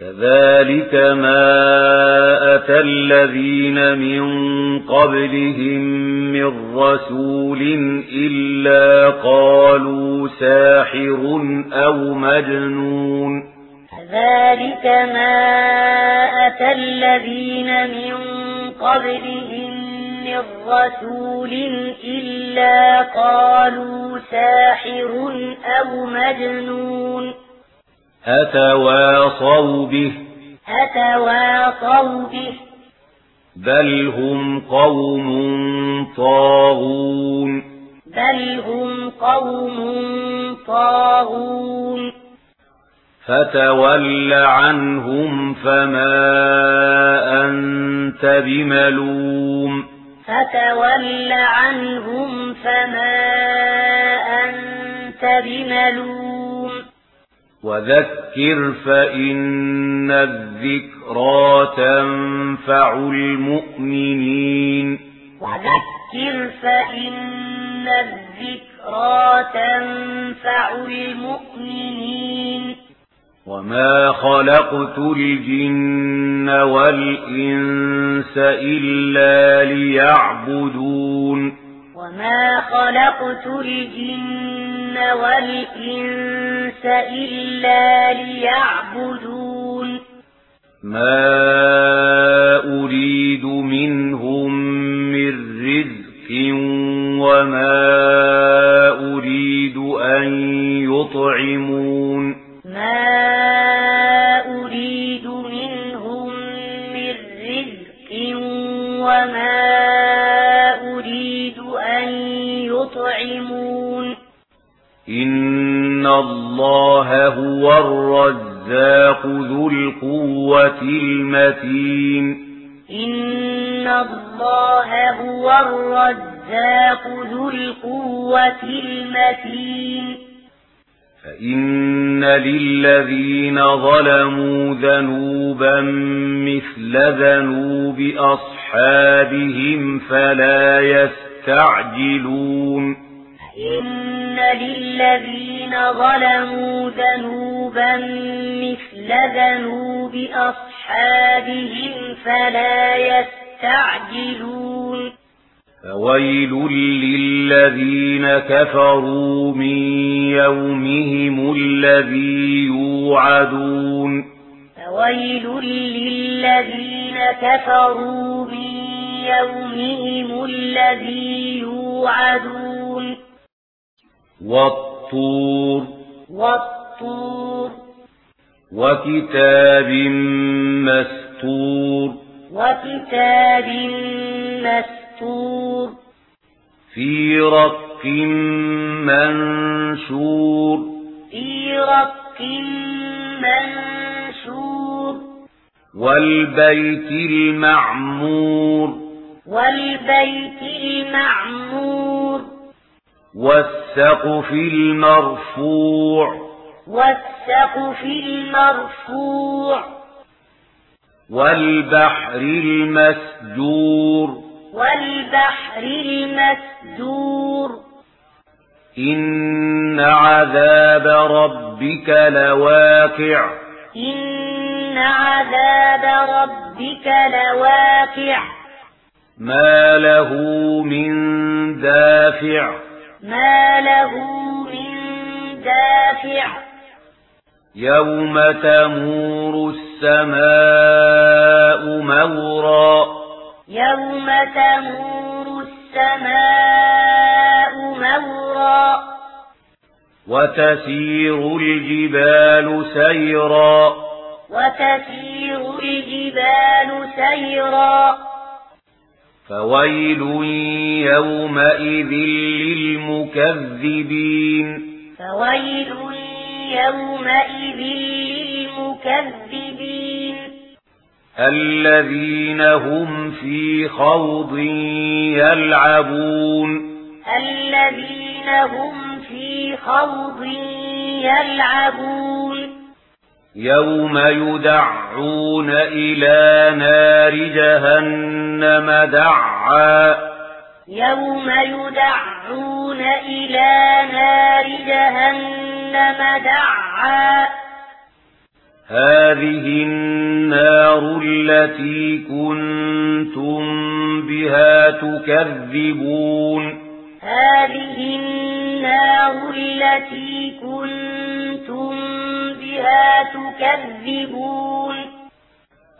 كذلك ما أتى الذين من قبلهم من رسول إلا قالوا ساحر أو مجنون كذلك ما أتى الذين من قبلهم من رسول إلا قالوا ساحر أو مجنون أتواصوا به أتواصوا به بل هم قوم طاغون بل هم قوم طاغون فتول عنهم فما أنت بملوم فتول عنهم فما أنت بملوم وذكر فإن الذكرى تنفع المؤمنين. وذكر فإن الذكرى تنفع المؤمنين. وما خلقت الجن والإنس إلا ليعبدون. وما خلقت الجن والإنس إلا ليعبدون ما أريد منهم من رزق وما أريد أن يطعمون ما أريد منهم من رزق وما الله هو الرزاق ذو القوة المتين إن الله هو الرزاق ذو القوة المتين فإن للذين ظلموا ذنوبا مثل ذنوب أصحابهم فلا يستعجلون فإن إن للذين ظلموا ذنوبا مثل ذنوب أصحابهم فلا يستعجلون فويل للذين كفروا من يومهم الذي يوعدون فويل للذين كفروا من يومهم الذي يوعدون والطور والطور وكتاب مستور وكتاب مستور في رق منشور في رق منشور والبيت المعمور والبيت المعمور والسقف المرفوع والسقف المرفوع والبحر المسجور والبحر المسجور إن عذاب ربك لواقع إن عذاب ربك لواقع ما له من دافع ما له من دافع يوم تمور السماء مورا يوم تمور السماء مورا وتسير الجبال سيرا وتسير الجبال سيرا فويل يومئذ للمكذبين فويل يومئذ للمكذبين الذين هم في خوض يلعبون الذين هم في خوض يلعبون يوم يدعون إلى نار جهنم جهنم دعا. يوم يدعون إلى نار جهنم دعا. هذه النار التي كنتم بها تكذبون. هذه النار التي كنتم بها تكذبون.